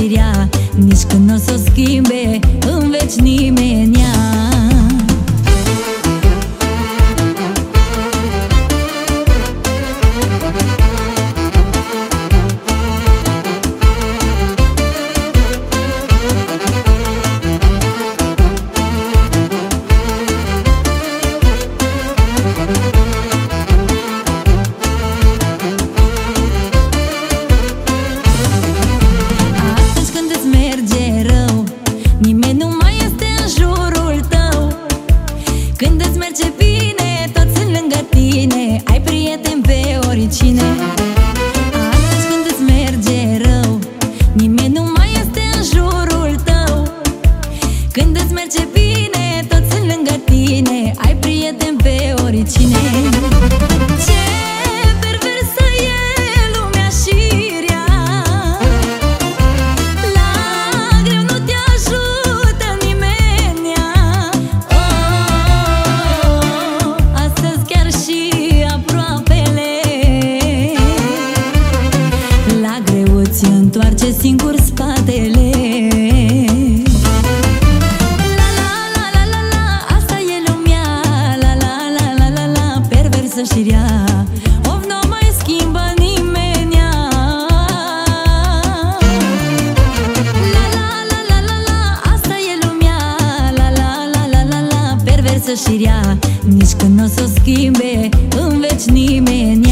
fericirea Nici când nu o să o schimbe în veci nimeni. și rea Nici când nu o să schimbe în veci nimeni.